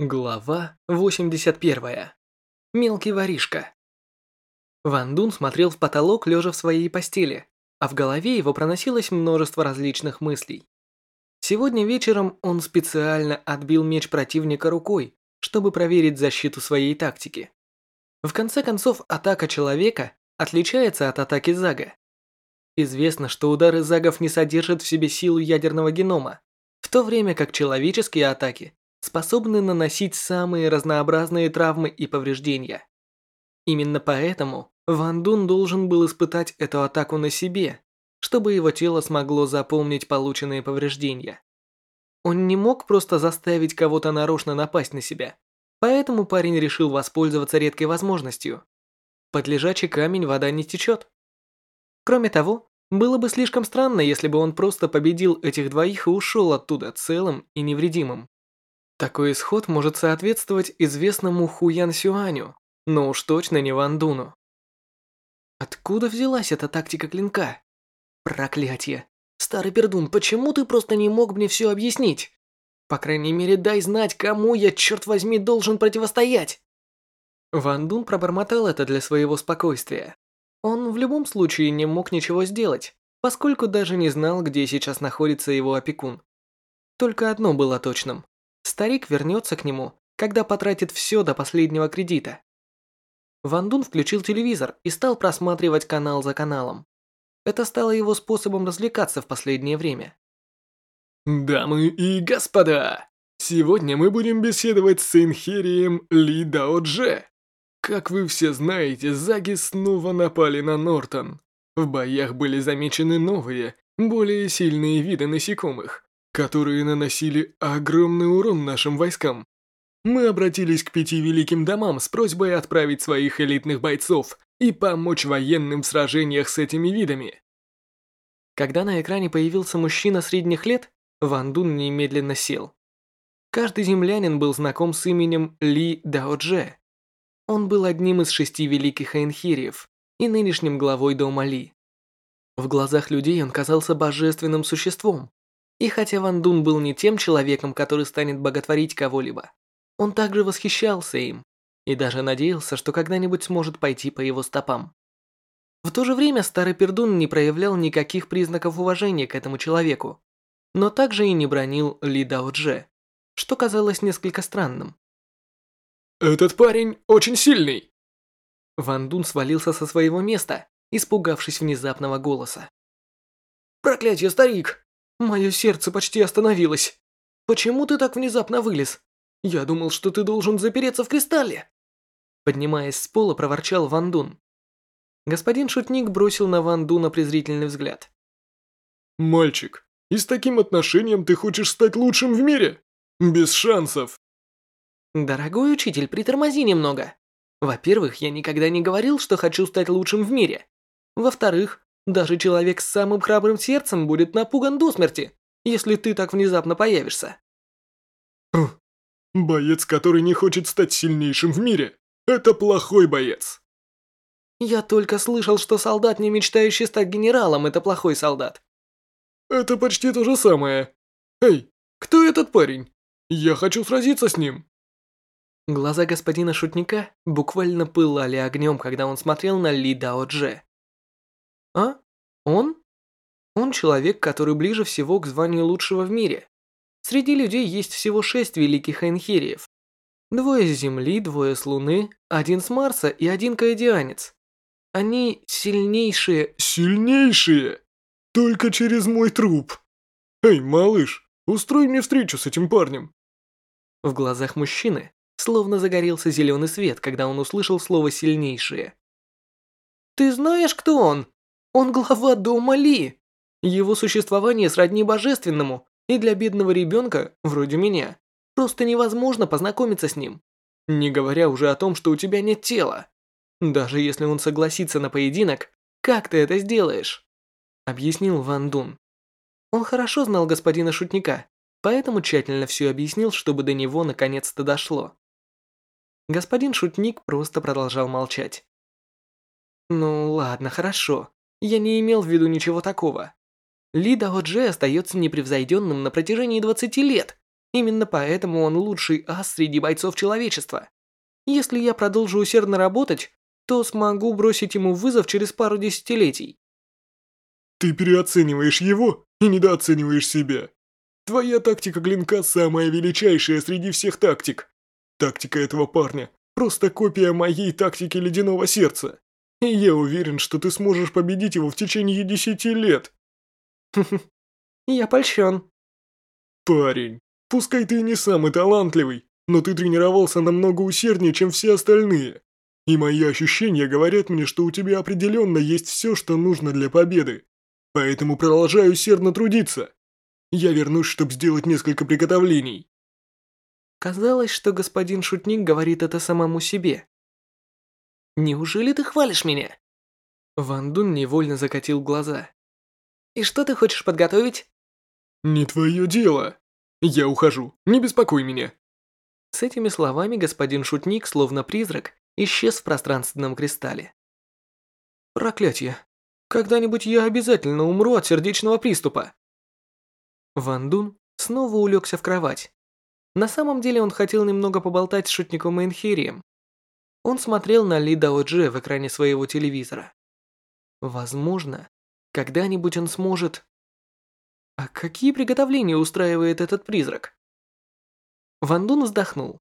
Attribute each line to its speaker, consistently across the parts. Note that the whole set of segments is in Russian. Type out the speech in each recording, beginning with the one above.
Speaker 1: Глава 81. Мелкий воришка. Ван Дун смотрел в потолок, лежа в своей постели, а в голове его проносилось множество различных мыслей. Сегодня вечером он специально отбил меч противника рукой, чтобы проверить защиту своей тактики. В конце концов, атака человека отличается от атаки Зага. Известно, что удары Загов не содержат в себе силу ядерного генома, в то время как человеческие атаки способны наносить самые разнообразные травмы и повреждения. Именно поэтому Ван Дун должен был испытать эту атаку на себе, чтобы его тело смогло запомнить полученные повреждения. Он не мог просто заставить кого-то нарочно напасть на себя, поэтому парень решил воспользоваться редкой возможностью. Под лежачий камень вода не течет. Кроме того, было бы слишком странно, если бы он просто победил этих двоих и ушел оттуда целым и невредимым. Такой исход может соответствовать известному Хуян Сюаню, но уж точно не Ван Дуну. Откуда взялась эта тактика клинка? Проклятие. Старый пердун, почему ты просто не мог мне все объяснить? По крайней мере, дай знать, кому я, черт возьми, должен противостоять. Ван Дун пробормотал это для своего спокойствия. Он в любом случае не мог ничего сделать, поскольку даже не знал, где сейчас находится его опекун. Только одно было точным. Старик вернется к нему, когда потратит все до последнего кредита. Ван Дун включил телевизор и стал просматривать канал за каналом. Это стало его способом развлекаться в последнее время.
Speaker 2: Дамы и господа, сегодня мы будем беседовать с Инхерием Ли Дао Дже. Как вы все знаете, заги снова напали на Нортон. В боях были замечены новые, более сильные виды насекомых которые наносили огромный урон нашим войскам. Мы обратились к пяти великим домам с просьбой отправить своих элитных бойцов и помочь военным в сражениях с этими видами.
Speaker 1: Когда на экране появился мужчина средних лет, Ван Дун немедленно сел. Каждый землянин был знаком с именем Ли Даодже. Он был одним из шести великих айнхириев и нынешним главой дома Ли. В глазах людей он казался божественным существом, и хотя Ван Дун был не тем человеком, который станет боготворить кого-либо, он также восхищался им и даже надеялся, что когда-нибудь сможет пойти по его стопам. В то же время старый пердун не проявлял никаких признаков уважения к этому человеку, но также и не бронил Ли Дао Дже, что казалось несколько странным.
Speaker 2: «Этот парень очень сильный!»
Speaker 1: Ван Дун свалился со своего места, испугавшись внезапного голоса. «Проклятие, старик! Мое сердце почти остановилось. Почему ты так внезапно вылез? Я думал, что ты должен запереться в кристалле. Поднимаясь с пола, проворчал Ван Дун. Господин шутник бросил на Ван Дуна презрительный взгляд.
Speaker 2: «Мальчик, и с таким отношением ты хочешь стать лучшим в мире? Без шансов!»
Speaker 1: «Дорогой учитель, притормози немного. Во-первых, я никогда не говорил, что хочу стать лучшим в мире. Во-вторых, даже человек с самым храбрым сердцем будет напуган до смерти, если ты так внезапно появишься.
Speaker 2: Хм, боец, который не хочет стать сильнейшим в мире, это плохой боец.
Speaker 1: Я только слышал, что солдат, не мечтающий стать генералом, это плохой солдат.
Speaker 2: Это почти то же самое. Эй, кто этот парень? Я хочу сразиться с ним.
Speaker 1: Глаза господина шутника буквально пылали огнем, когда он смотрел на Ли Дао Дже. А? Он? Он человек, который ближе всего к званию лучшего в мире. Среди людей есть всего шесть великих айнхириев. Двое с Земли, двое с Луны, один с Марса и один каэдианец. Они сильнейшие...
Speaker 2: Сильнейшие? Только через мой труп. Эй, малыш, устрой мне встречу с этим парнем.
Speaker 1: В глазах мужчины словно загорелся зеленый свет, когда он услышал слово «сильнейшие». «Ты знаешь, кто он?» Он глава дома Ли. Его существование сродни божественному, и для бедного ребенка, вроде меня, просто невозможно познакомиться с ним. Не говоря уже о том, что у тебя нет тела. Даже если он согласится на поединок, как ты это сделаешь? Объяснил Ван Дун. Он хорошо знал господина шутника, поэтому тщательно все объяснил, чтобы до него наконец-то дошло. Господин шутник просто продолжал молчать. Ну ладно, хорошо. Я не имел в виду ничего такого. Ли Дао Дже остается непревзойденным на протяжении 20 лет, Именно поэтому он лучший ас среди бойцов человечества. Если я продолжу усердно работать, то смогу бросить ему вызов через пару десятилетий.
Speaker 2: Ты переоцениваешь его и недооцениваешь себя. Твоя тактика клинка самая величайшая среди всех тактик. Тактика этого парня – просто копия моей тактики ледяного сердца. И я уверен, что ты сможешь победить его в течение десяти лет.
Speaker 1: Я польщен.
Speaker 2: Парень, пускай ты не самый талантливый, но ты тренировался намного усерднее, чем все остальные. И мои ощущения говорят мне, что у тебя определенно есть все, что нужно для победы. Поэтому продолжаю усердно трудиться. Я вернусь, чтобы сделать несколько приготовлений.
Speaker 1: Казалось, что господин шутник говорит это самому себе. Неужели ты хвалишь меня? Ван Дун невольно закатил глаза. И что ты хочешь подготовить?
Speaker 2: Не твое дело. Я ухожу, не беспокой меня.
Speaker 1: С этими словами господин шутник, словно призрак, исчез в пространственном кристалле. Проклятье. Когда-нибудь я обязательно умру от сердечного приступа. Ван Дун снова улегся в кровать. На самом деле он хотел немного поболтать с шутником Энхирием. Он смотрел на Ли Дао Дже в экране своего телевизора. Возможно, когда-нибудь он сможет... А какие приготовления устраивает этот призрак? Ван Дун вздохнул.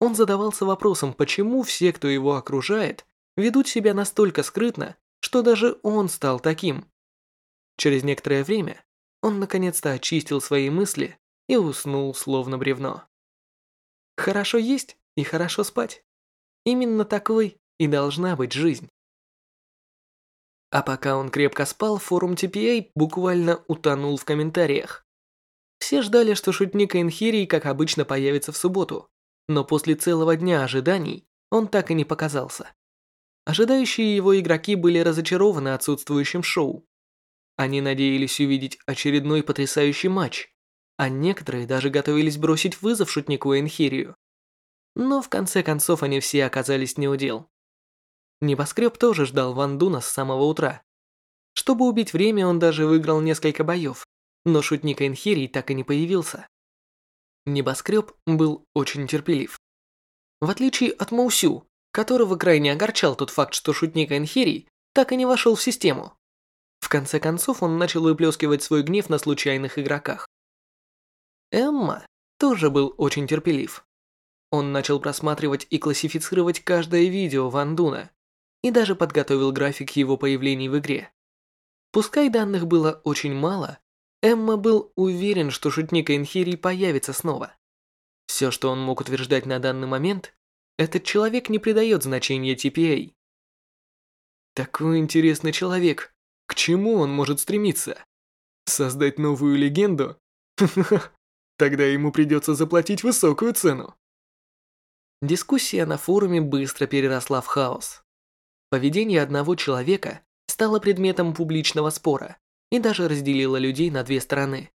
Speaker 1: Он задавался вопросом, почему все, кто его окружает, ведут себя настолько скрытно, что даже он стал таким. Через некоторое время он наконец-то очистил свои мысли и уснул словно бревно. Хорошо есть и хорошо спать. Именно такой и должна быть жизнь. А пока он крепко спал, форум TPA буквально утонул в комментариях. Все ждали, что шутник Энхирий, как обычно, появится в субботу, но после целого дня ожиданий он так и не показался. Ожидающие его игроки были разочарованы отсутствующим шоу. Они надеялись увидеть очередной потрясающий матч, а некоторые даже готовились бросить вызов шутнику Энхирию. Но в конце концов они все оказались неудел. Небоскреб тоже ждал Ван Дуна с самого утра. Чтобы убить время, он даже выиграл несколько боев, но шутник Энхирий так и не появился. Небоскреб был очень терпелив. В отличие от Маусю, которого крайне огорчал тот факт, что шутник Энхирий так и не вошел в систему. В конце концов, он начал выплескивать свой гнев на случайных игроках. Эмма тоже был очень терпелив. Он начал просматривать и классифицировать каждое видео Ван Дуна и даже подготовил график его появлений в игре. Пускай данных было очень мало, Эмма был уверен, что шутник Энхири появится снова. Все, что он мог утверждать на данный момент, этот человек не придает значения TPA. Такой интересный человек. К чему он может стремиться? Создать новую легенду? Тогда ему придется заплатить высокую цену. Дискуссия на форуме быстро переросла в хаос. Поведение одного человека стало предметом публичного спора, и даже разделила людей на две стороны.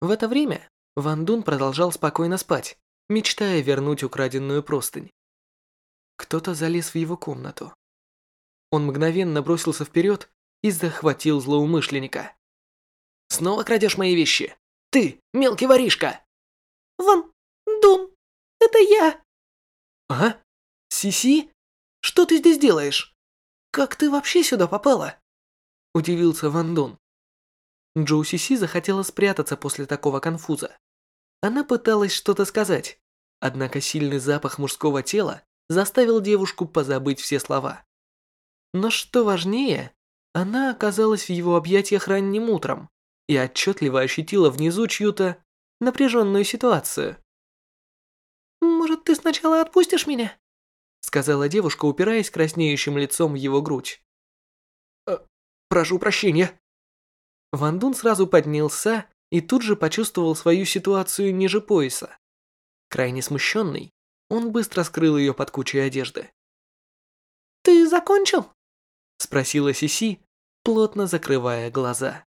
Speaker 1: В это время Ван Дун продолжал спокойно спать, мечтая вернуть украденную простынь. Кто-то залез в его комнату. Он мгновенно бросился вперед и захватил злоумышленника. «Снова крадешь мои вещи? Ты, мелкий воришка!»
Speaker 3: «Ван это я!»
Speaker 1: «А? Сиси? Что ты здесь делаешь? Как ты вообще сюда попала?» Удивился Ван Дон. Джоу Сиси захотела спрятаться после такого конфуза. Она пыталась что-то сказать, однако сильный запах мужского тела заставил девушку позабыть все слова. Но что важнее, она оказалась в его объятиях ранним утром и отчетливо ощутила внизу чью-то напряженную ситуацию.
Speaker 3: «Может, ты сначала отпустишь меня?»
Speaker 1: сказала девушка, упираясь краснеющим лицом в его грудь. Прошу прощения». Ван Дун сразу поднялся и тут же почувствовал свою ситуацию ниже пояса. Крайне смущенный, он быстро скрыл ее под кучей одежды.
Speaker 3: «Ты закончил?»
Speaker 1: Спросила Сиси, плотно закрывая глаза.